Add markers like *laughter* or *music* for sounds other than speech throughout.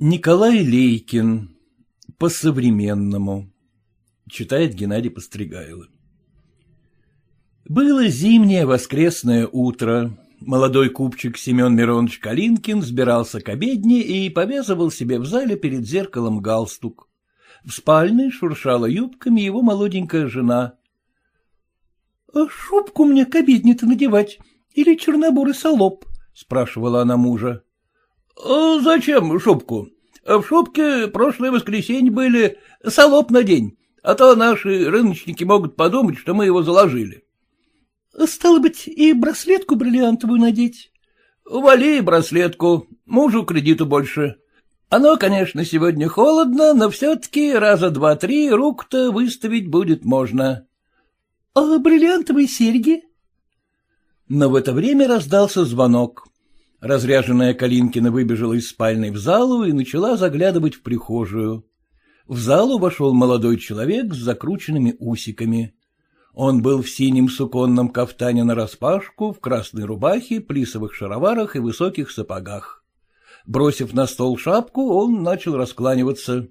Николай Лейкин. По-современному. Читает Геннадий Постригайло. Было зимнее воскресное утро. Молодой купчик Семен Миронович Калинкин сбирался к обедне и повязывал себе в зале перед зеркалом галстук. В спальне шуршала юбками его молоденькая жена. «А — Шубку мне к обедне-то надевать или чернобурый солоб? — спрашивала она мужа. — Зачем шубку? В шубке прошлое воскресенье были, солоб на день, а то наши рыночники могут подумать, что мы его заложили. — Стало быть, и браслетку бриллиантовую надеть? — Вали браслетку, мужу кредиту больше. Оно, конечно, сегодня холодно, но все-таки раза два-три рук-то выставить будет можно. — А бриллиантовые серьги? Но в это время раздался звонок. Разряженная Калинкина выбежала из спальной в залу и начала заглядывать в прихожую. В залу вошел молодой человек с закрученными усиками. Он был в синем суконном кафтане нараспашку, в красной рубахе, плисовых шароварах и высоких сапогах. Бросив на стол шапку, он начал раскланиваться.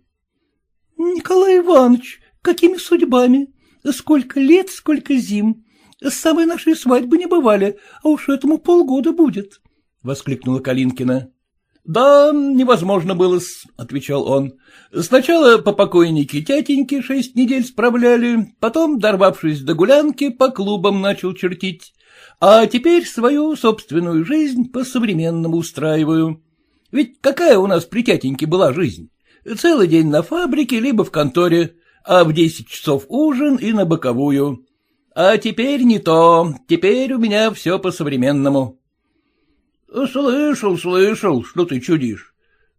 — Николай Иванович, какими судьбами? Сколько лет, сколько зим. С самой нашей свадьбы не бывали, а уж этому полгода будет воскликнула Калинкина. — Да, невозможно было отвечал он. — Сначала по покойнике тятеньки шесть недель справляли, потом, дорвавшись до гулянки, по клубам начал чертить, а теперь свою собственную жизнь по-современному устраиваю. Ведь какая у нас при тятеньке была жизнь? Целый день на фабрике, либо в конторе, а в десять часов ужин и на боковую. А теперь не то, теперь у меня все по-современному. — Слышал, слышал, что ты чудишь.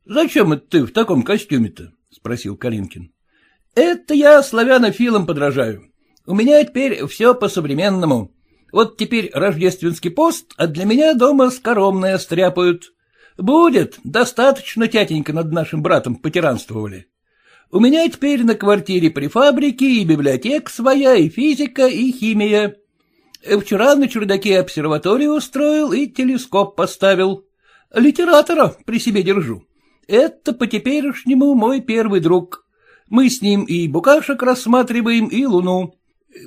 Зачем это ты в таком костюме-то? — спросил Калинкин. — Это я славянофилам подражаю. У меня теперь все по-современному. Вот теперь рождественский пост, а для меня дома скоромное стряпают. Будет, достаточно тятенька над нашим братом потиранствовали. У меня теперь на квартире при фабрике и библиотека своя, и физика, и химия. Вчера на чердаке обсерваторию устроил и телескоп поставил. Литератора при себе держу. Это по-теперешнему мой первый друг. Мы с ним и букашек рассматриваем, и луну.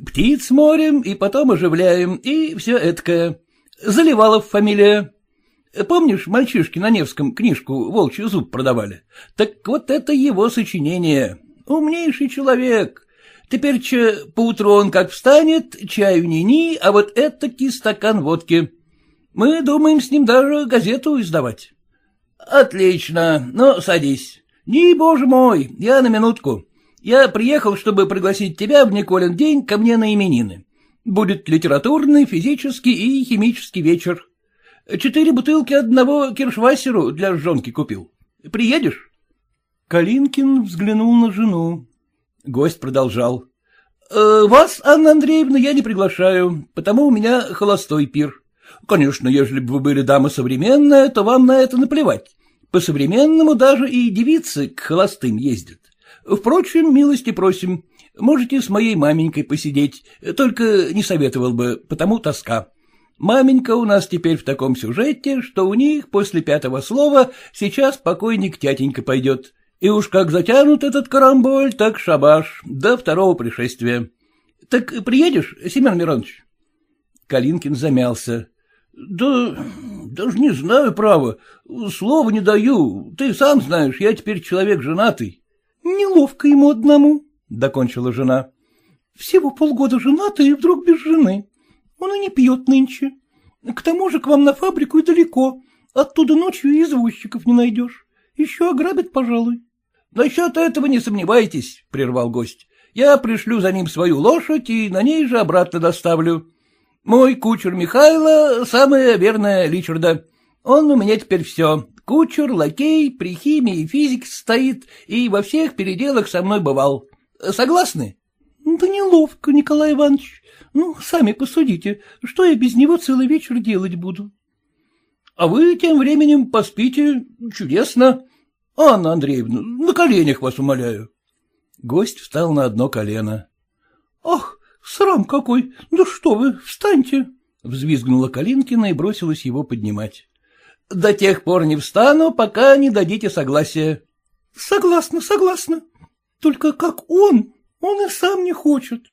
Птиц морем, и потом оживляем, и все эткое. Заливалов фамилия. Помнишь, мальчишки на Невском книжку «Волчий зуб» продавали? Так вот это его сочинение. Умнейший человек. Теперь че, поутру он как встанет, чаю ни-ни, а вот это стакан водки. Мы думаем с ним даже газету издавать. — Отлично, ну, садись. Не, боже мой, я на минутку. Я приехал, чтобы пригласить тебя в Николин день ко мне на именины. Будет литературный, физический и химический вечер. Четыре бутылки одного киршвассеру для жонки купил. Приедешь? Калинкин взглянул на жену. Гость продолжал. «Э, — Вас, Анна Андреевна, я не приглашаю, потому у меня холостой пир. Конечно, ежели бы вы были дама современная, то вам на это наплевать. По-современному даже и девицы к холостым ездят. Впрочем, милости просим, можете с моей маменькой посидеть, только не советовал бы, потому тоска. Маменька у нас теперь в таком сюжете, что у них после пятого слова сейчас покойник тятенька пойдет. И уж как затянут этот карамболь, так шабаш, до второго пришествия. Так приедешь, Семен Миронович? Калинкин замялся. — Да даже не знаю, право. Слова не даю. Ты сам знаешь, я теперь человек женатый. — Неловко ему одному, — докончила жена. — Всего полгода женатый и вдруг без жены. Он и не пьет нынче. К тому же к вам на фабрику и далеко. Оттуда ночью извозчиков не найдешь. Еще ограбят, пожалуй. — Насчет этого не сомневайтесь, — прервал гость. — Я пришлю за ним свою лошадь и на ней же обратно доставлю. Мой кучер Михайло — самая верная Личарда. Он у меня теперь все. Кучер, лакей, при химии и физике стоит и во всех переделах со мной бывал. Согласны? — Да неловко, Николай Иванович. Ну, сами посудите, что я без него целый вечер делать буду? — А вы тем временем поспите чудесно. — Анна Андреевна, на коленях вас умоляю. Гость встал на одно колено. — Ах, срам какой! Да что вы, встаньте! — взвизгнула Калинкина и бросилась его поднимать. — До тех пор не встану, пока не дадите согласия. — Согласна, согласна. Только как он, он и сам не хочет.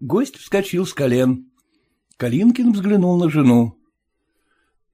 Гость вскочил с колен. Калинкин взглянул на жену. —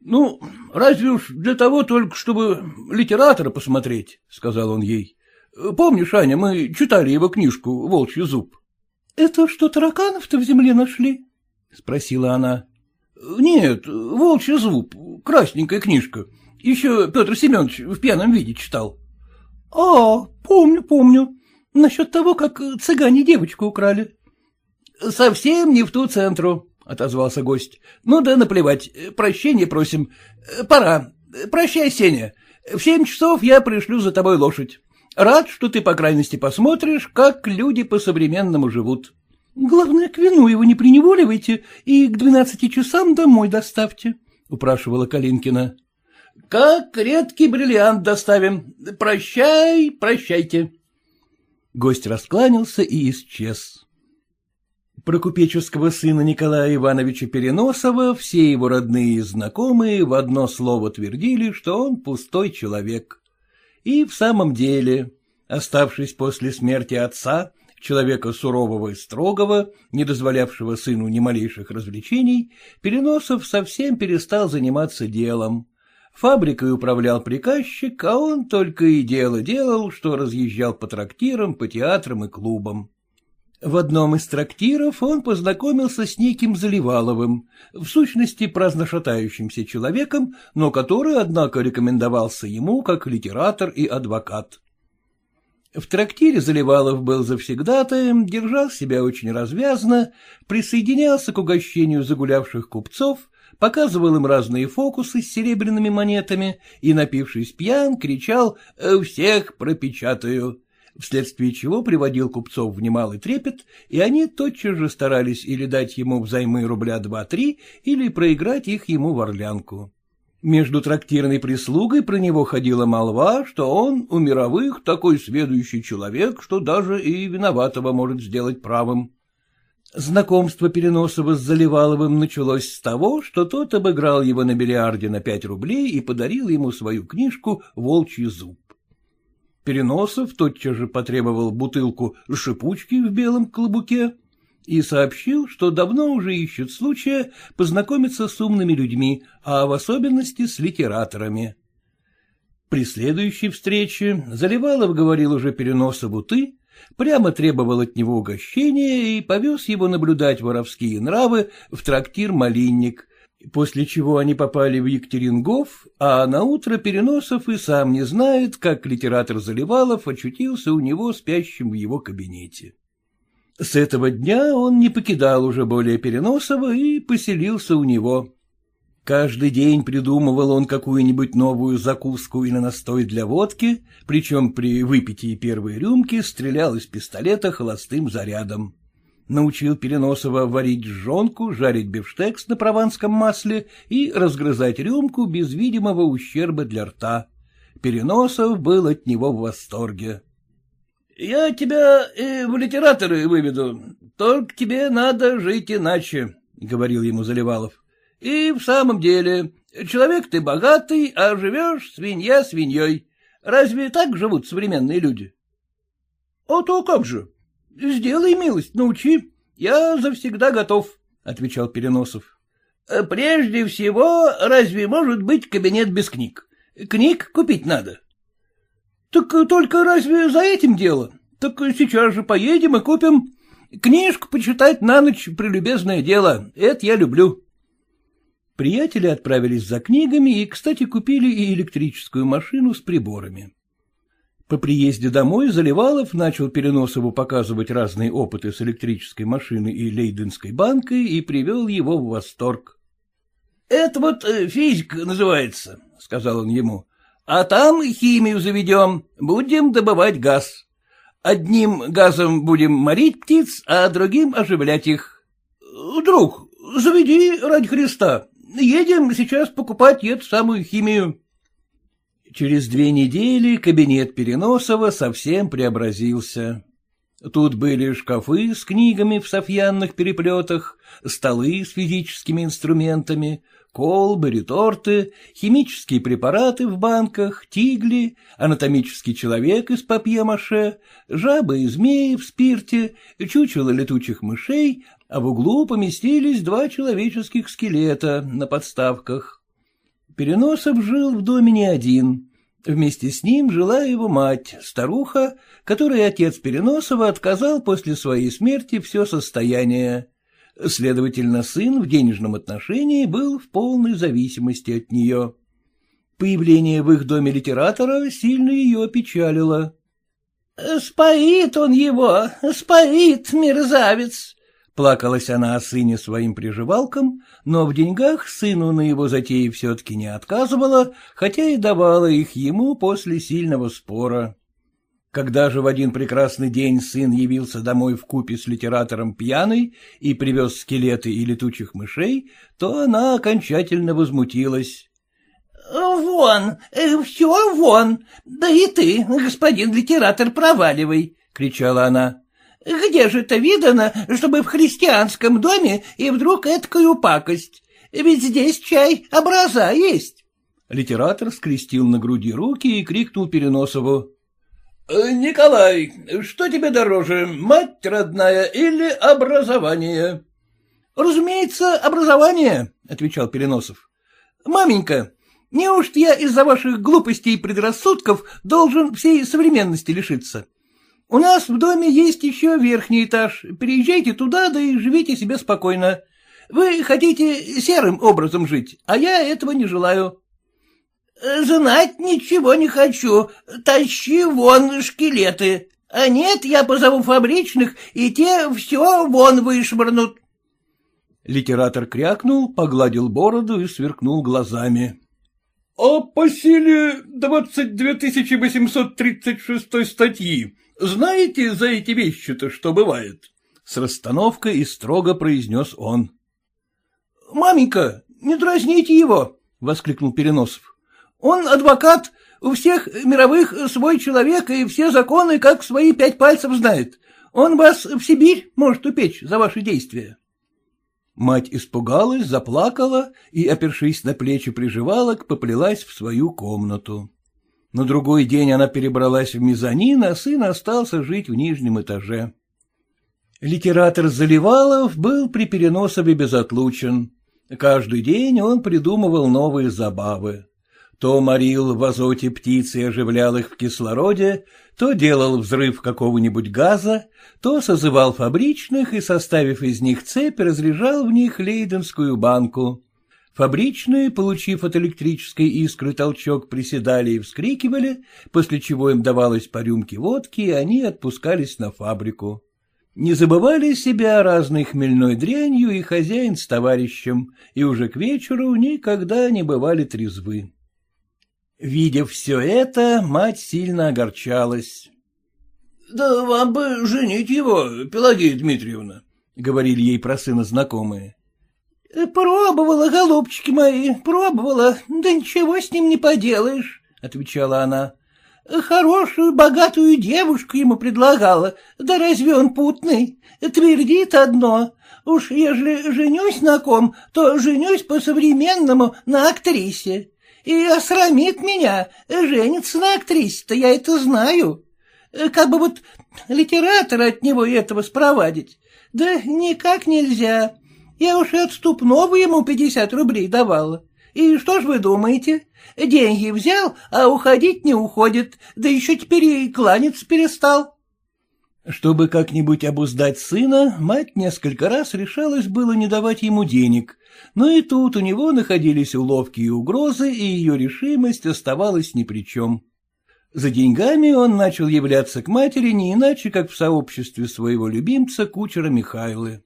Ну, разве уж для того только, чтобы литератора посмотреть, — сказал он ей. — Помнишь, Аня, мы читали его книжку «Волчий зуб». — Это что, тараканов-то в земле нашли? — спросила она. — Нет, «Волчий зуб», красненькая книжка. Еще Петр Семенович в пьяном виде читал. — А, помню, помню. Насчет того, как цыгане девочку украли. — Совсем не в ту центру, — отозвался гость. — Ну да наплевать, прощения просим. Пора. Прощай, Сеня. В семь часов я пришлю за тобой лошадь. Рад, что ты, по крайности, посмотришь, как люди по-современному живут. — Главное, к вину его не приневоливайте и к двенадцати часам домой доставьте, — упрашивала Калинкина. — Как редкий бриллиант доставим. Прощай, прощайте. Гость раскланялся и исчез. Про купеческого сына Николая Ивановича Переносова все его родные и знакомые в одно слово твердили, что он пустой человек. И в самом деле, оставшись после смерти отца, человека сурового и строгого, не дозволявшего сыну ни малейших развлечений, Переносов совсем перестал заниматься делом. Фабрикой управлял приказчик, а он только и дело делал, что разъезжал по трактирам, по театрам и клубам. В одном из трактиров он познакомился с неким Заливаловым, в сущности праздношатающимся человеком, но который, однако, рекомендовался ему как литератор и адвокат. В трактире Заливалов был завсегдатаем, держал себя очень развязно, присоединялся к угощению загулявших купцов показывал им разные фокусы с серебряными монетами и, напившись пьян, кричал «Всех пропечатаю!», вследствие чего приводил купцов в немалый трепет, и они тотчас же старались или дать ему взаймы рубля два-три, или проиграть их ему в орлянку. Между трактирной прислугой про него ходила молва, что он у мировых такой сведущий человек, что даже и виноватого может сделать правым. Знакомство Переносова с Заливаловым началось с того, что тот обыграл его на бильярде на пять рублей и подарил ему свою книжку «Волчий зуб». Переносов тотчас же потребовал бутылку шипучки в белом клобуке и сообщил, что давно уже ищет случая познакомиться с умными людьми, а в особенности с литераторами. При следующей встрече Заливалов говорил уже Переносову «ты», прямо требовал от него угощения и повез его наблюдать воровские нравы в трактир «Малинник», после чего они попали в Екатерингов, а на утро Переносов и сам не знает, как литератор Заливалов очутился у него спящим в его кабинете. С этого дня он не покидал уже более Переносова и поселился у него. Каждый день придумывал он какую-нибудь новую закуску или настой для водки, причем при выпитии первой рюмки стрелял из пистолета холостым зарядом. Научил Переносова варить жжонку, жарить бифштекс на прованском масле и разгрызать рюмку без видимого ущерба для рта. Переносов был от него в восторге. — Я тебя и в литераторы выведу, только тебе надо жить иначе, — говорил ему Заливалов. И в самом деле, человек ты богатый, а живешь свинья свиньей. Разве так живут современные люди? — А то как же. Сделай милость, научи. Я завсегда готов, — отвечал Переносов. — Прежде всего, разве может быть кабинет без книг? Книг купить надо. — Так только разве за этим дело? Так сейчас же поедем и купим. Книжку почитать на ночь — прелюбезное дело, это я люблю. Приятели отправились за книгами и, кстати, купили и электрическую машину с приборами. По приезде домой Заливалов начал Переносову показывать разные опыты с электрической машиной и лейденской банкой и привел его в восторг. — Это вот э, физика называется, — сказал он ему. — А там химию заведем, будем добывать газ. Одним газом будем морить птиц, а другим оживлять их. — Друг, заведи ради Христа, Едем сейчас покупать эту самую химию. Через две недели кабинет Переносова совсем преобразился. Тут были шкафы с книгами в софьянных переплетах, столы с физическими инструментами, колбы, реторты, химические препараты в банках, тигли, анатомический человек из папье-маше, жабы и змеи в спирте, чучело летучих мышей, а в углу поместились два человеческих скелета на подставках. Переносов жил в доме не один. Вместе с ним жила его мать, старуха, которой отец Переносова отказал после своей смерти все состояние. Следовательно, сын в денежном отношении был в полной зависимости от нее. Появление в их доме литератора сильно ее опечалило. — Споит он его, споит, мерзавец! Плакалась она о сыне своим приживалкам, но в деньгах сыну на его затеи все-таки не отказывала, хотя и давала их ему после сильного спора. Когда же в один прекрасный день сын явился домой в купе с литератором пьяный и привез скелеты и летучих мышей, то она окончательно возмутилась. — Вон, э, все вон, да и ты, господин литератор, проваливай, — кричала она. — Где же это видано, чтобы в христианском доме и вдруг эткую пакость? Ведь здесь чай образа есть. Литератор скрестил на груди руки и крикнул Переносову. Э, — Николай, что тебе дороже, мать родная или образование? — Разумеется, образование, — отвечал Переносов. — Маменька, неужто я из-за ваших глупостей и предрассудков должен всей современности лишиться? У нас в доме есть еще верхний этаж, переезжайте туда, да и живите себе спокойно. Вы хотите серым образом жить, а я этого не желаю. — Знать ничего не хочу, тащи вон шкелеты. А нет, я позову фабричных, и те все вон вышвырнут. Литератор крякнул, погладил бороду и сверкнул глазами. — А по силе двадцать две тысячи восемьсот тридцать шестой статьи знаете за эти вещи-то, что бывает? С расстановкой и строго произнес он. — Маменька, не дразните его! — воскликнул Переносов. Он адвокат, у всех мировых свой человек и все законы как свои пять пальцев знает. Он вас в Сибирь может упечь за ваши действия. Мать испугалась, заплакала и, опершись на плечи приживалок, поплелась в свою комнату. На другой день она перебралась в мезонин, а сын остался жить в нижнем этаже. Литератор Заливалов был при Переносове безотлучен. Каждый день он придумывал новые забавы. То морил в азоте птиц и оживлял их в кислороде, то делал взрыв какого-нибудь газа, то созывал фабричных и, составив из них цепь, разряжал в них лейденскую банку. Фабричные, получив от электрической искры толчок, приседали и вскрикивали, после чего им давалось по рюмке водки, и они отпускались на фабрику. Не забывали себя разной хмельной дрянью и хозяин с товарищем, и уже к вечеру никогда не бывали трезвы. Видя все это, мать сильно огорчалась. — Да вам бы женить его, Пелагея Дмитриевна, — говорили ей про сына знакомые. — Пробовала, голубчики мои, пробовала, да ничего с ним не поделаешь, — отвечала она. — Хорошую, богатую девушку ему предлагала, да разве он путный? Твердит одно. Уж ежели женюсь на ком, то женюсь по-современному на актрисе и осрамит меня, женится на актрисе-то, я это знаю. Как бы вот литератора от него этого спровадить. Да никак нельзя. Я уж и отступного ему пятьдесят рублей давала. И что ж вы думаете? Деньги взял, а уходить не уходит, да еще теперь и кланяться перестал. Чтобы как-нибудь обуздать сына, мать несколько раз решалась было не давать ему денег, но и тут у него находились уловки и угрозы, и ее решимость оставалась ни при чем. За деньгами он начал являться к матери не иначе, как в сообществе своего любимца, кучера Михайлы. —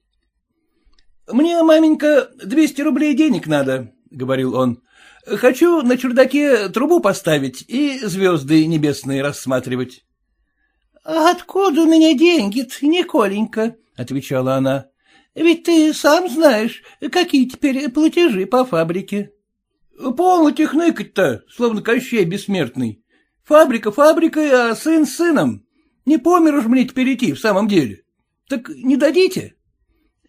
Мне, маменька, двести рублей денег надо, — говорил он. — Хочу на чердаке трубу поставить и звезды небесные рассматривать. — Откуда у меня деньги-то, Николенька? — отвечала она. — Ведь ты сам знаешь, какие теперь платежи по фабрике. — Полно техныкать-то, словно Кощей бессмертный. Фабрика фабрикой, а сын сыном. Не по миру ж мне теперь идти в самом деле. Так не дадите? —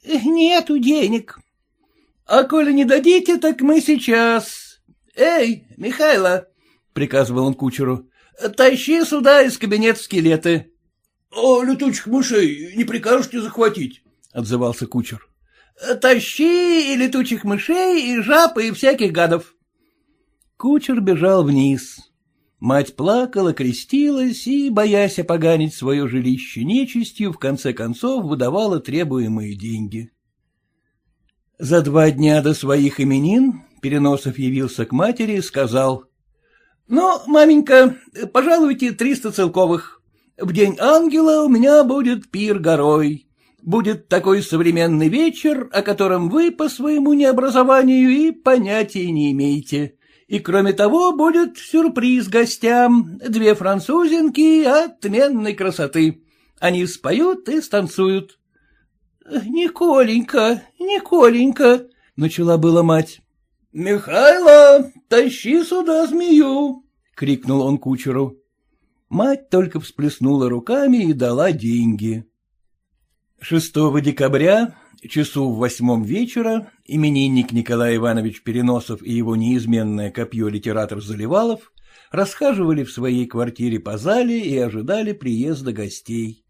Нету денег. — А коли не дадите, так мы сейчас. Эй, Михайло, — приказывал он кучеру, — тащи сюда из кабинета скелеты. — А летучих мышей не прикажете захватить? — отзывался кучер. — Тащи и летучих мышей, и жаб, и всяких гадов. Кучер бежал вниз. Мать плакала, крестилась и, боясь опоганить свое жилище нечистью, в конце концов выдавала требуемые деньги. За два дня до своих именин Переносов явился к матери и сказал. — Ну, маменька, пожалуйте триста целковых. В день ангела у меня будет пир горой. Будет такой современный вечер, о котором вы по своему необразованию и понятия не имеете. И кроме того, будет сюрприз гостям. Две французинки отменной красоты. Они споют и станцуют. — Николенька, Николенька, — начала была мать. — Михайло, тащи сюда змею, — крикнул он кучеру. Мать только всплеснула руками и дала деньги. 6 декабря, часу в восьмом вечера, именинник Николай Иванович Переносов и его неизменное копье литератор Заливалов расхаживали в своей квартире по зале и ожидали приезда гостей.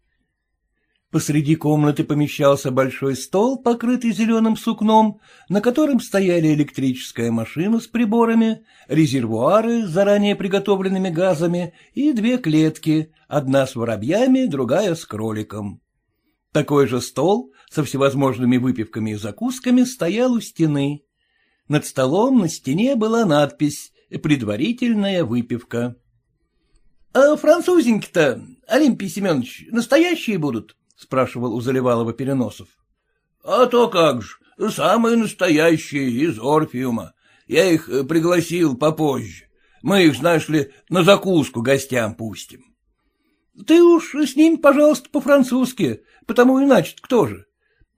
Посреди комнаты помещался большой стол, покрытый зеленым сукном, на котором стояли электрическая машина с приборами, резервуары с заранее приготовленными газами и две клетки, одна с воробьями, другая с кроликом. Такой же стол со всевозможными выпивками и закусками стоял у стены. Над столом на стене была надпись «Предварительная выпивка». — А французеньки-то, Олимпий Семенович, настоящие будут? — спрашивал у Заливалова Переносов. — А то как же, самые настоящие, из Орфиума. Я их пригласил попозже. Мы их, знаешь ли, на закуску гостям пустим. — Ты уж с ним, пожалуйста, по-французски, потому иначе кто же?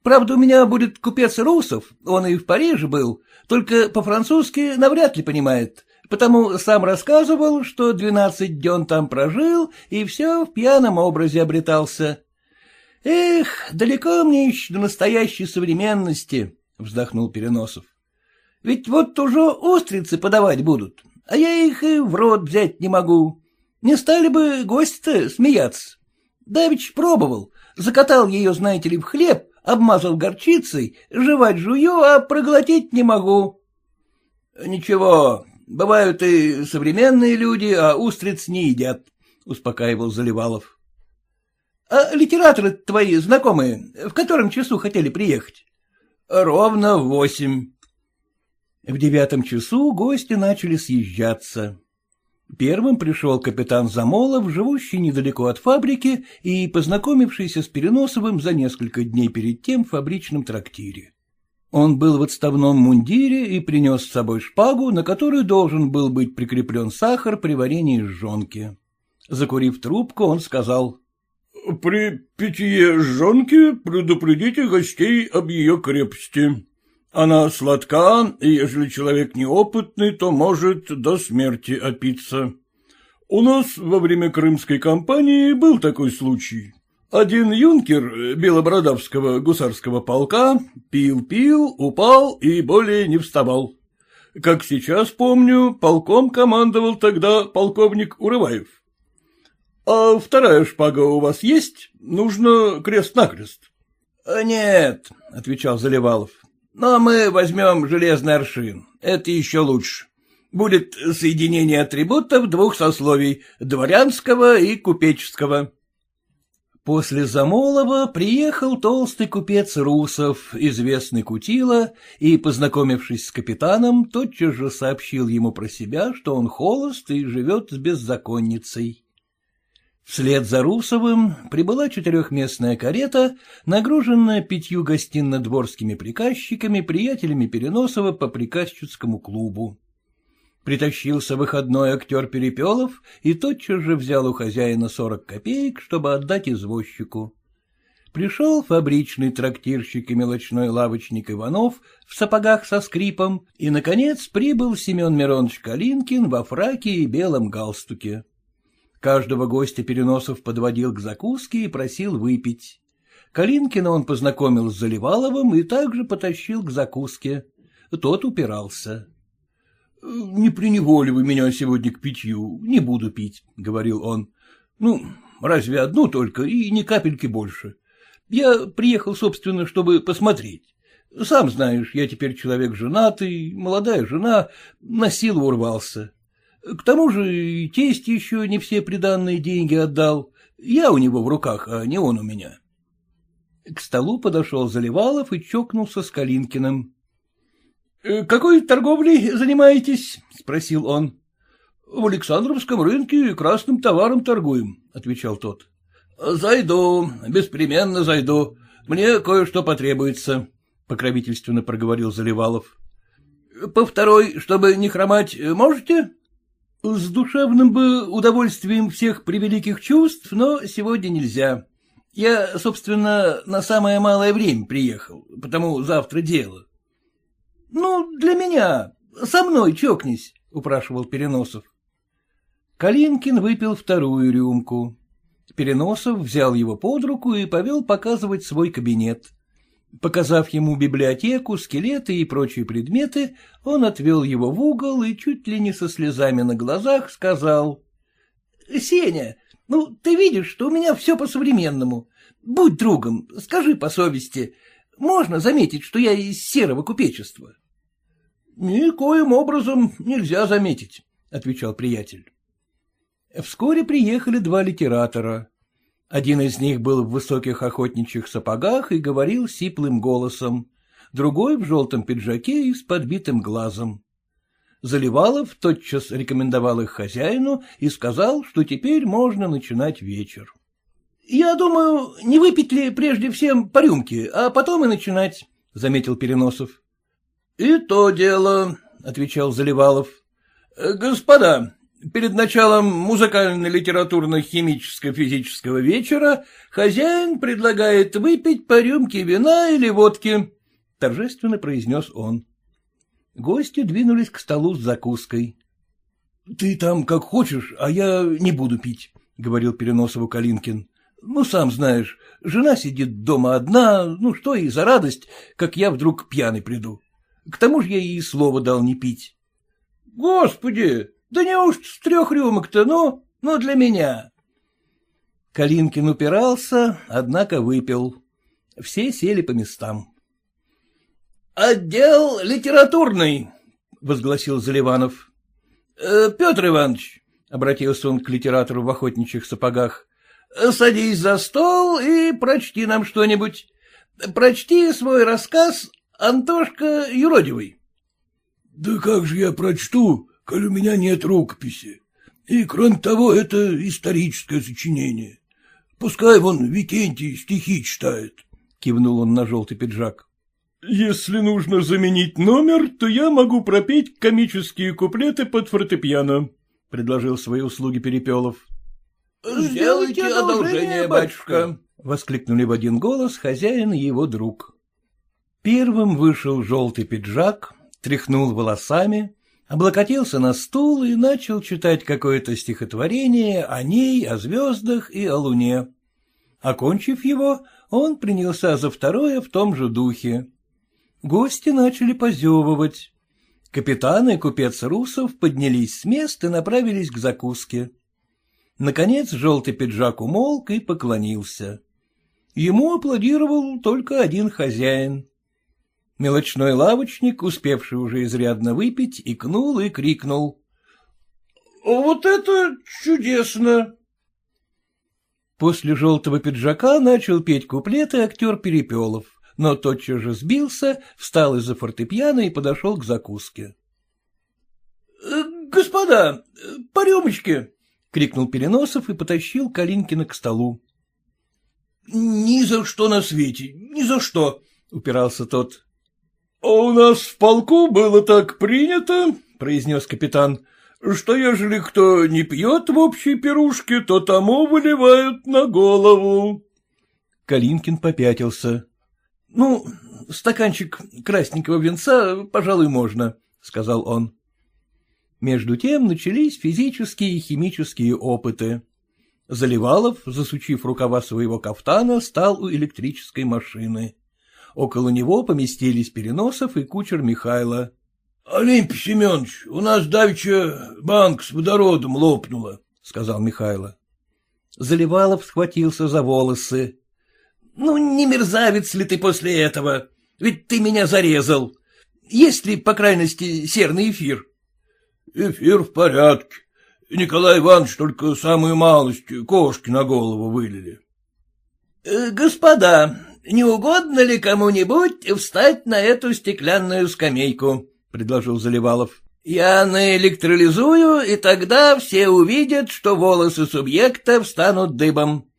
Правда, у меня будет купец Русов, он и в Париже был, только по-французски навряд ли понимает, потому сам рассказывал, что двенадцать дён там прожил и все в пьяном образе обретался. Эх, далеко мне еще до настоящей современности, — вздохнул Переносов. Ведь вот уже устрицы подавать будут, а я их и в рот взять не могу. Не стали бы гости-то смеяться. Давич пробовал, закатал ее, знаете ли, в хлеб, обмазал горчицей, жевать жую, а проглотить не могу. — Ничего, бывают и современные люди, а устриц не едят, — успокаивал Заливалов. — А литераторы твои знакомые в котором часу хотели приехать? — Ровно в восемь. В девятом часу гости начали съезжаться. Первым пришел капитан Замолов, живущий недалеко от фабрики и познакомившийся с Переносовым за несколько дней перед тем в фабричном трактире. Он был в отставном мундире и принес с собой шпагу, на которую должен был быть прикреплен сахар при варенье жжонки. Закурив трубку, он сказал. — При питье жжонки предупредите гостей об ее крепости. Она сладка, и если человек неопытный, то может до смерти опиться. У нас во время крымской кампании был такой случай. Один юнкер Белобородавского гусарского полка пил-пил, упал и более не вставал. Как сейчас помню, полком командовал тогда полковник Урываев. — А вторая шпага у вас есть? Нужно крест-накрест. — Нет, — отвечал Заливалов. Но мы возьмем железный аршин, это еще лучше. Будет соединение атрибутов двух сословий — дворянского и купеческого. После Замолова приехал толстый купец Русов, известный Кутила, и, познакомившись с капитаном, тотчас же сообщил ему про себя, что он холост и живет с беззаконницей. Вслед за Русовым прибыла четырехместная карета, нагруженная пятью гостинно-дворскими приказчиками, приятелями Переносова по приказчицкому клубу. Притащился выходной актер Перепелов и тотчас же взял у хозяина сорок копеек, чтобы отдать извозчику. Пришел фабричный трактирщик и мелочной лавочник Иванов в сапогах со скрипом, и, наконец, прибыл Семен Миронович Калинкин во фраке и белом галстуке. Каждого гостя Переносов подводил к закуске и просил выпить. Калинкина он познакомил с Заливаловым и также потащил к закуске. Тот упирался. — Не приневоливай меня сегодня к питью, не буду пить, — говорил он. — Ну, разве одну только и ни капельки больше. Я приехал, собственно, чтобы посмотреть. Сам знаешь, я теперь человек женатый, молодая жена, на силу урвался. К тому же и тесть еще не все приданные деньги отдал. Я у него в руках, а не он у меня. К столу подошел Заливалов и чокнулся с Калинкиным. «Э, — Какой торговлей занимаетесь? — спросил он. — В Александровском рынке красным товаром торгуем, — отвечал тот. — Зайду, беспременно зайду. Мне кое-что потребуется, — покровительственно проговорил Заливалов. — По второй, чтобы не хромать, можете? — С душевным бы удовольствием всех превеликих чувств, но сегодня нельзя. Я, собственно, на самое малое время приехал, потому завтра дело. — Ну, для меня. Со мной чокнись, — упрашивал Переносов. Калинкин выпил вторую рюмку. Переносов взял его под руку и повел показывать свой кабинет. Показав ему библиотеку, скелеты и прочие предметы, он отвел его в угол и чуть ли не со слезами на глазах сказал. — Сеня, ну, ты видишь, что у меня все по-современному. Будь другом, скажи по совести, можно заметить, что я из серого купечества? — Никоим образом нельзя заметить, — отвечал приятель. Вскоре приехали два литератора. Один из них был в высоких охотничьих сапогах и говорил сиплым голосом, другой в желтом пиджаке и с подбитым глазом. Заливалов тотчас рекомендовал их хозяину и сказал, что теперь можно начинать вечер. — Я думаю, не выпить ли прежде всем по рюмке, а потом и начинать, — заметил Переносов. — И то дело, — отвечал Заливалов. — Господа, перед началом музыкально-литературно-химическо-физического вечера хозяин предлагает выпить по рюмке вина или водки, — торжественно произнес он. Гости двинулись к столу с закуской. — Ты там как хочешь, а я не буду пить, — говорил Переносову Калинкин. — Ну, сам знаешь, жена сидит дома одна, ну что и за радость, как я вдруг пьяный приду. К тому же я ей слова дал не пить. — Господи, да неужто с трех рюмок-то, ну, ну для меня? Калинкин упирался, однако выпил. Все сели по местам. — Отдел литературный, — возгласил Заливанов. «Э, — Петр Иванович, — обратился он к литератору в охотничьих сапогах, — садись за стол и прочти нам что-нибудь. Прочти свой рассказ «Антошка юродивый». — Да как же я прочту, коль у меня нет рукописи? И, кроме того, это историческое сочинение. Пускай вон Викентий стихи читает, — кивнул он на желтый пиджак. Если нужно заменить номер, то я могу пропеть комические куплеты под фортепиано, — предложил свои услуги Перепелов. — Сделайте одолжение, батюшка, — воскликнули в один голос хозяин и его друг. Первым вышел желтый пиджак, тряхнул волосами, облокотился на стул и начал читать какое-то стихотворение о ней, о звездах и о луне. Окончив его, он принялся за второе в том же духе. Гости начали позевывать. Капитан и купец Русов поднялись с мест и направились к закуске. Наконец желтый пиджак умолк и поклонился. Ему аплодировал только один хозяин. Мелочной лавочник, успевший уже изрядно выпить, икнул и крикнул. — Вот это чудесно! После желтого пиджака начал петь куплеты актер Перепелов но тотчас же сбился, встал из-за фортепиано и подошел к закуске. «Э, — Господа, по рюмочке! — крикнул Переносов и потащил Калинкина к столу. — Ни за что на свете, ни за что! — упирался тот. — у нас в полку было так принято, — произнес капитан, — что ежели кто не пьет в общей пирушке, то тому выливают на голову. Калинкин попятился. — Ну, стаканчик красненького венца, пожалуй, можно, — сказал он. Между тем начались физические и химические опыты. Заливалов, засучив рукава своего кафтана, стал у электрической машины. Около него поместились Переносов и кучер Михайла. — Олимпий Семенович, у нас давеча банк с водородом лопнула, — сказал Михайло. Заливалов схватился за волосы. — Ну, не мерзавец ли ты после этого? Ведь ты меня зарезал. Есть ли, по крайности, серный эфир? — Эфир в порядке. Николай Иванович только самую малость кошки на голову вылили. Э, — Господа, не угодно ли кому-нибудь встать на эту стеклянную скамейку? — предложил Заливалов. — Я наэлектролизую, и тогда все увидят, что волосы субъекта встанут дыбом.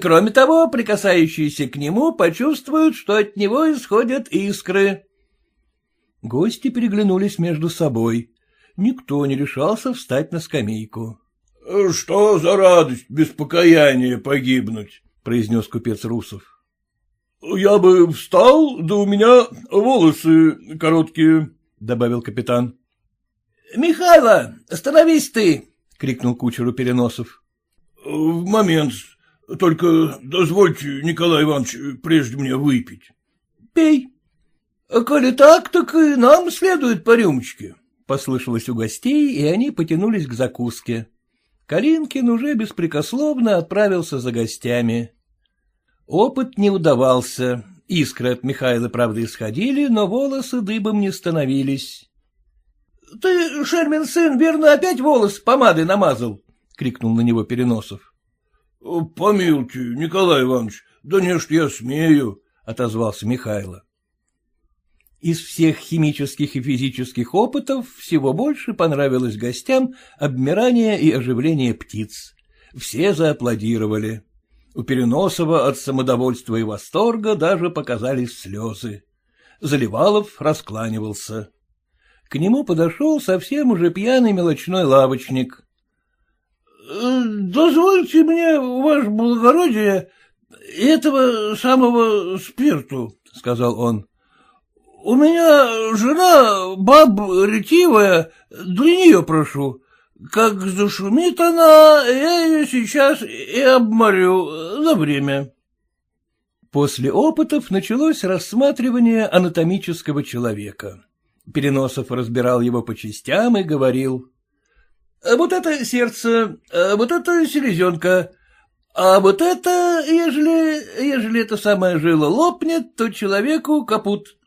Кроме того, прикасающиеся к нему почувствуют, что от него исходят искры. Гости переглянулись между собой. Никто не решался встать на скамейку. — Что за радость без покаяния погибнуть? — произнес купец Русов. — Я бы встал, да у меня волосы короткие, — добавил капитан. — Михайло, остановись ты! — крикнул кучеру Переносов. — В момент, только дозвольте, Николай Иванович, прежде мне выпить. — Пей. А коли так, так и нам следует по рюмочке. Послышалось у гостей, и они потянулись к закуске. Калинкин уже беспрекословно отправился за гостями. Опыт не удавался. Искры от Михаила, правда, исходили, но волосы дыбом не становились. — Ты, Шермин сын, верно, опять волос помадой намазал? — крикнул на него Переносов. — Помилуйте, Николай Иванович, да не ж я смею, — отозвался Михайло. Из всех химических и физических опытов всего больше понравилось гостям обмирание и оживление птиц. Все зааплодировали. У Переносова от самодовольства и восторга даже показались слезы. Заливалов раскланивался. К нему подошел совсем уже пьяный мелочной лавочник. «Э, — Дозвольте мне, ваше благородие, этого самого спирту, — сказал он. У меня жена баб ретивая, для нее прошу. Как зашумит она, я ее сейчас и обморю за время. После опытов началось рассматривание анатомического человека. Переносов разбирал его по частям и говорил. «А — Вот это сердце, а вот это селезенка, а вот это, ежели, ежели это самое жило лопнет, то человеку капут. —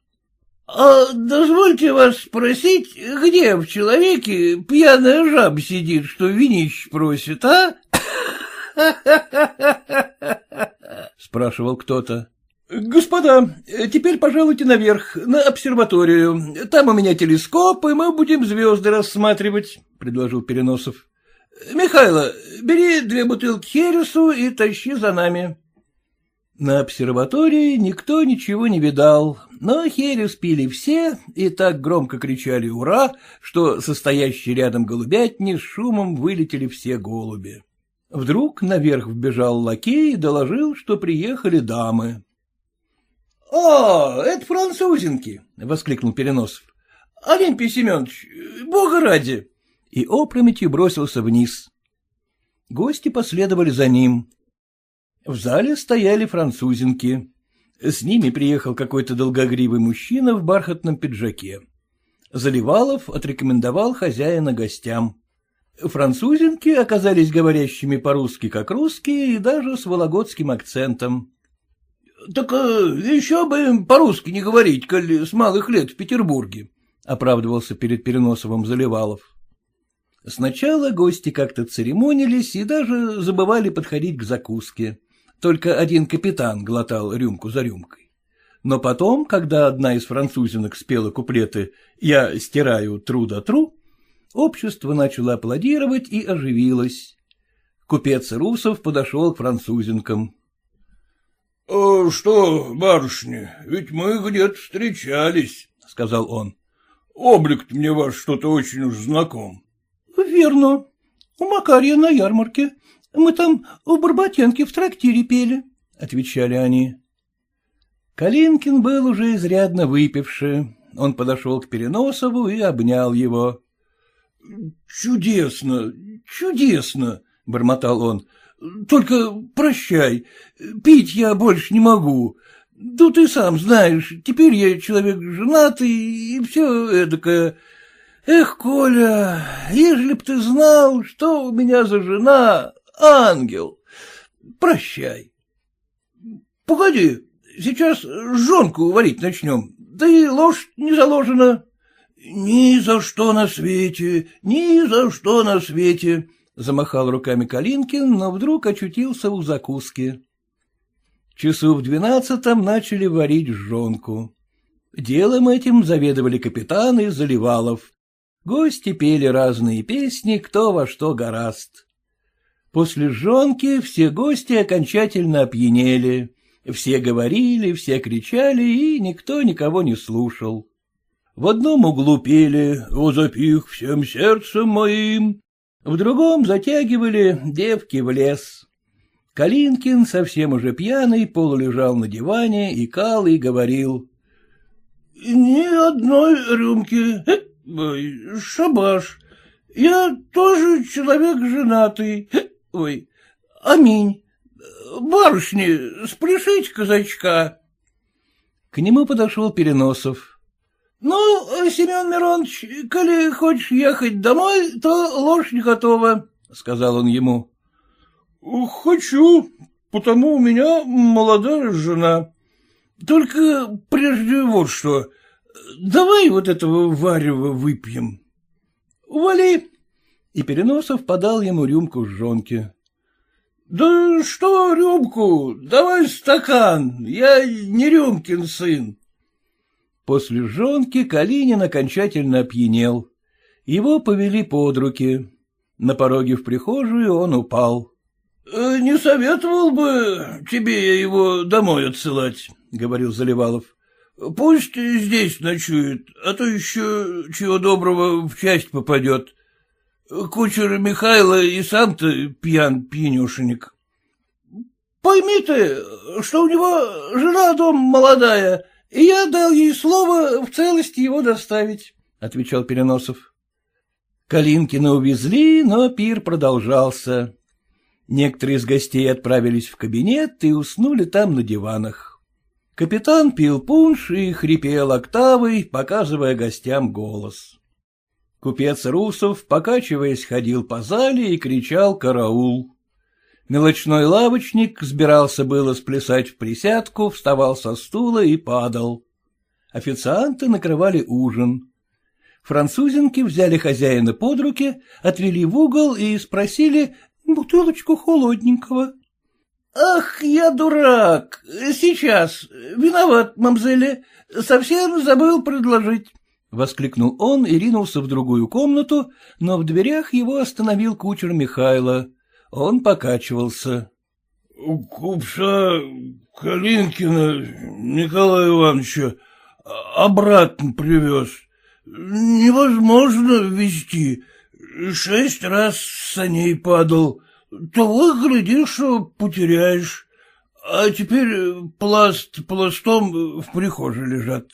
А дозвольте вас спросить, где в человеке пьяная жаба сидит, что винищ просит, а? *laughs* — спрашивал кто-то. — Господа, теперь пожалуйте наверх, на обсерваторию. Там у меня телескоп, и мы будем звезды рассматривать, — предложил Переносов. — Михайло, бери две бутылки хересу и тащи за нами. На обсерватории никто ничего не видал, но херес пили все и так громко кричали «Ура!», что состоящие рядом голубятни с шумом вылетели все голуби. Вдруг наверх вбежал лакей и доложил, что приехали дамы. — О, это французинки! — воскликнул Переносов. — Олимпий Семенович, бога ради! И опрометью бросился вниз. Гости последовали за ним. В зале стояли французинки. С ними приехал какой-то долгогривый мужчина в бархатном пиджаке. Заливалов отрекомендовал хозяина гостям. Французинки оказались говорящими по-русски как русские и даже с вологодским акцентом. — Так э, еще бы по-русски не говорить, коль с малых лет в Петербурге, — оправдывался перед Переносовым Заливалов. Сначала гости как-то церемонились и даже забывали подходить к закуске. Только один капитан глотал рюмку за рюмкой. Но потом, когда одна из французинок спела куплеты «Я стираю тру-да-тру», общество начало аплодировать и оживилось. Купец Русов подошел к французинкам. «А — Что, барышня, ведь мы где-то встречались, — сказал он. — облик мне ваш что-то очень уж знаком. — Верно. У Макария на ярмарке. Мы там у Барбатенки в трактире пели, — отвечали они. Калинкин был уже изрядно выпивший. Он подошел к Переносову и обнял его. — Чудесно, чудесно, — бормотал он. — Только прощай, пить я больше не могу. Да ты сам знаешь, теперь я человек женатый, и все эдакое. Эх, Коля, ежели б ты знал, что у меня за жена, ангел. Прощай. Погоди, сейчас жонку варить начнем, да и лошадь не заложена. Ни за что на свете, ни за что на свете, — замахал руками Калинкин, но вдруг очутился у закуски. Часу в двенадцатом начали варить жонку. Делом этим заведовали капитан и Заливалов. Гости пели разные песни, кто во что гораст. После жонки все гости окончательно опьянели. Все говорили, все кричали, и никто никого не слушал. В одном углу пели «О, запих всем сердцем моим», в другом затягивали девки в лес. Калинкин, совсем уже пьяный, полулежал на диване, икал и говорил. — Ни одной рюмки. Шабаш. Я тоже человек женатый. Ой, аминь. Барышни, спляшите казачка. К нему подошел Переносов. — Ну, Семен Миронович, коли хочешь ехать домой, то лошадь готова, — сказал он ему. — Хочу, потому у меня молодая жена. Только прежде вот что. Давай вот этого варева выпьем. — Вали. И Переносов подал ему рюмку жонки. — Да что рюмку? Давай стакан. Я не рюмкин сын. После жонки Калинин окончательно опьянел. Его повели под руки. На пороге в прихожую он упал. «Э, — Не советовал бы тебе я его домой отсылать, — говорил Заливалов. — Пусть здесь ночует, а то еще, чего доброго, в часть попадет. Кучер Михайло и сам-то пьян пьянюшенек. — Пойми ты, что у него жена дом молодая, и я дал ей слово в целости его доставить, — отвечал Переносов. Калинкина увезли, но пир продолжался. Некоторые из гостей отправились в кабинет и уснули там на диванах. Капитан пил пунш и хрипел октавой, показывая гостям голос. Купец Русов, покачиваясь, ходил по зале и кричал «Караул!». Мелочной лавочник сбирался было сплясать в присядку, вставал со стула и падал. Официанты накрывали ужин. Французинки взяли хозяина под руки, отвели в угол и спросили бутылочку холодненького. — Ах, я дурак! Сейчас. Виноват, мамзели. Совсем забыл предложить. — воскликнул он и ринулся в другую комнату, но в дверях его остановил кучер Михайла. Он покачивался. — Купца Калинкина Николая Ивановича обратно привез. Невозможно везти. Шесть раз с саней падал. Того, глядишь, потеряешь. А теперь пласт пластом в прихожей лежат.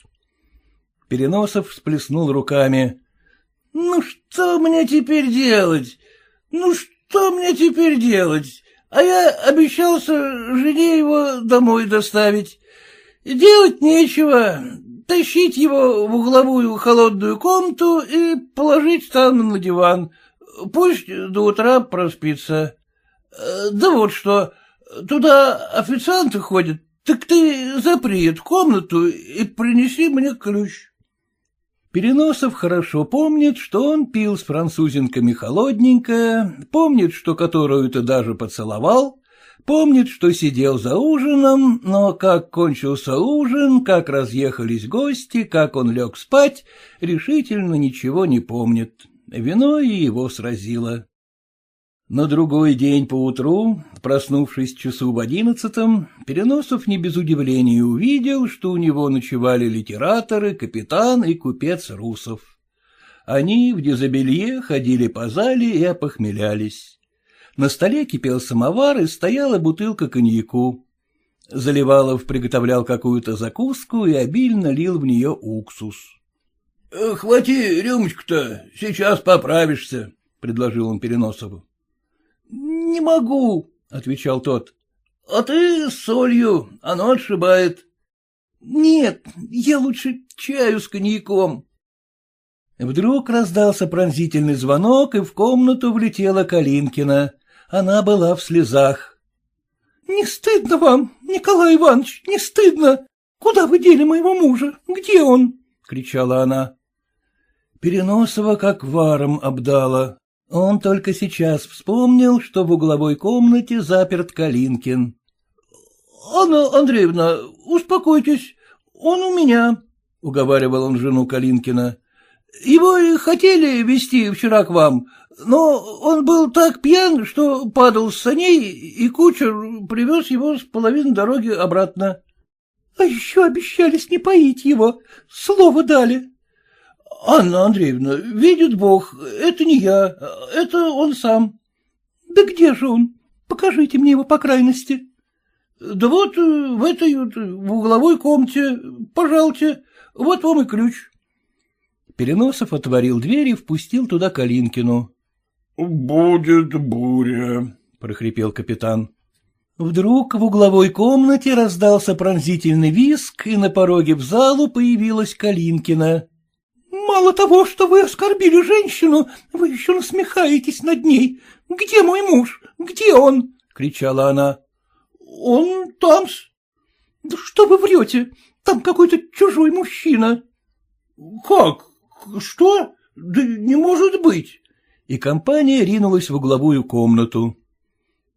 Переносов всплеснул руками. — Ну что мне теперь делать? Ну что? Мне теперь делать? А я обещался жене его домой доставить. Делать нечего, тащить его в угловую холодную комнату и положить там на диван. Пусть до утра проспится. Да вот что, туда официанты ходят, так ты запри эту комнату и принеси мне ключ. Переносов хорошо помнит, что он пил с французинками холодненько, помнит, что которую-то даже поцеловал, помнит, что сидел за ужином, но как кончился ужин, как разъехались гости, как он лег спать, решительно ничего не помнит. Вино и его сразило. На другой день поутру, проснувшись часу в одиннадцатом, Переносов не без удивления увидел, что у него ночевали литераторы, капитан и купец Русов. Они в дезобелье ходили по зале и опохмелялись. На столе кипел самовар и стояла бутылка коньяку. Заливалов приготовлял какую-то закуску и обильно лил в нее уксус. — Хвати рюмочку-то, сейчас поправишься, — предложил он Переносову. — Не могу, — отвечал тот. — А ты с солью, оно отшибает. Нет, я лучше чаю с коньяком. Вдруг раздался пронзительный звонок, и в комнату влетела Калинкина. Она была в слезах. — Не стыдно вам, Николай Иванович, не стыдно? Куда вы дели моего мужа? Где он? — кричала она. Переносова как варом обдала. Он только сейчас вспомнил, что в угловой комнате заперт Калинкин. — Анна Андреевна, успокойтесь, он у меня, — уговаривал он жену Калинкина. — Его хотели вести вчера к вам, но он был так пьян, что падал с саней, и кучер привез его с половины дороги обратно. — А еще обещались не поить его, слово дали. — Анна Андреевна, видит Бог, это не я, это он сам. — Да где же он? Покажите мне его по крайности. — Да вот в этой, в угловой комнате, пожалуйте, вот вам и ключ. Переносов отворил дверь и впустил туда Калинкину. — Будет буря, — прохрипел капитан. Вдруг в угловой комнате раздался пронзительный виск, и на пороге в залу появилась Калинкина. — Мало того, что вы оскорбили женщину, вы еще насмехаетесь над ней. Где мой муж? Где он? — кричала она. — Он там-с. — Да что вы врете? Там какой-то чужой мужчина. — Как? Что? Да не может быть и компания ринулась в угловую комнату.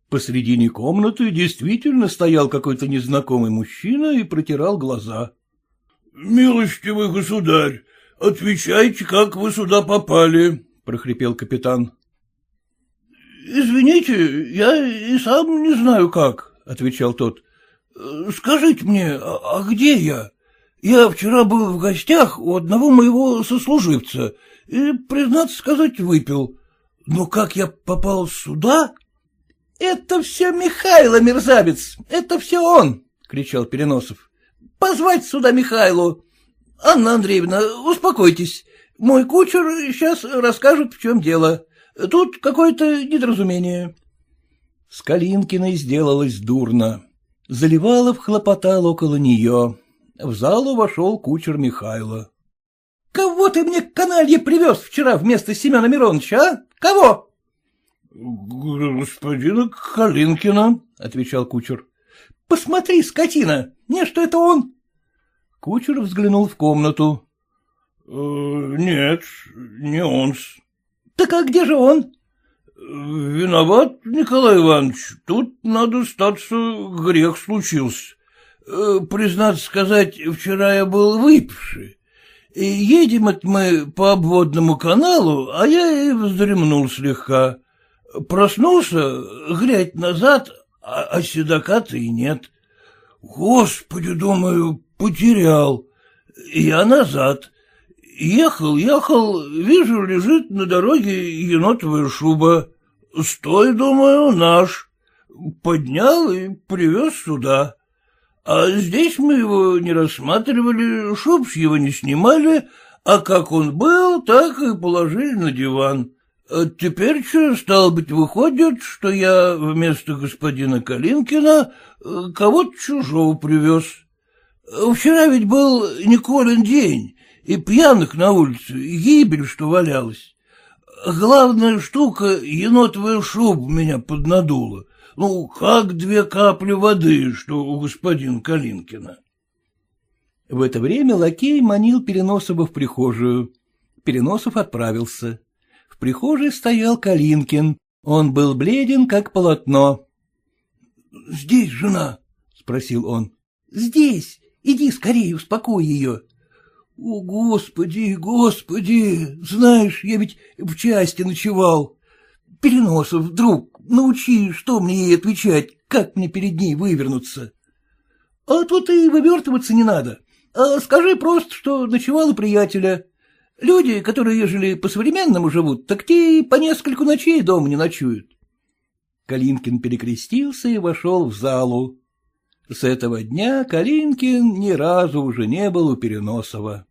Посредине комнаты действительно стоял какой-то незнакомый мужчина и протирал глаза. — Милостивый государь, отвечайте, как вы сюда попали, — прохрипел капитан. — Извините, я и сам не знаю как, — отвечал тот. — Скажите мне, а, а где я? Я вчера был в гостях у одного моего сослуживца и, признаться сказать, выпил. Но как я попал сюда? — Это все Михайло, мерзавец, это все он! — кричал Переносов. — Позвать сюда Михайлу. Анна Андреевна, успокойтесь. Мой кучер сейчас расскажет, в чем дело. Тут какое-то недоразумение. С Калинкиной сделалось дурно. Заливалов хлопотал около нее. В залу вошел кучер Михайло. — Кого ты мне каналье привез вчера вместо Семена Мироновича, а? Кого? — Господина Калинкина, — отвечал кучер. — Посмотри, скотина, не что это он? Кучер взглянул в комнату. «Э, — Нет, не он-с. — Так а где же он? — Виноват, Николай Иванович, тут, надо статься, грех случился. Э, признаться сказать, вчера я был выпивший. Едем это мы по обводному каналу, а я и вздремнул слегка. Проснулся, глядь назад, а, а седока-то и нет. Господи, думаю, потерял. Я назад. Ехал, ехал, вижу, лежит на дороге енотовая шуба. Стой, думаю, наш. Поднял и привез сюда. А здесь мы его не рассматривали, шуб его не снимали, а как он был, так и положили на диван. А теперь что, стало быть, выходит, что я вместо господина Калинкина э, кого-то чужого привез. Вчера ведь был Николин день, и пьяных на улице, и гибель, что валялась. Главная штука — енотовая шуба меня поднадула. Ну, как две капли воды, что у господина Калинкина. В это время лакей манил Переносова в прихожую. Переносов отправился. В прихожей стоял Калинкин. Он был бледен, как полотно. — Здесь жена? — спросил он. — Здесь. Иди скорее, успокой ее. — О, господи, господи, знаешь, я ведь в части ночевал. Переносов, друг, Научи, что мне ей отвечать, как мне перед ней вывернуться. А тут и вывертываться не надо. А скажи просто, что ночевал у приятеля. Люди, которые, ежели по-современному живут, так те и по нескольку ночей дома не ночуют. Калинкин перекрестился и вошел в залу. С этого дня Калинкин ни разу уже не был у Переносова.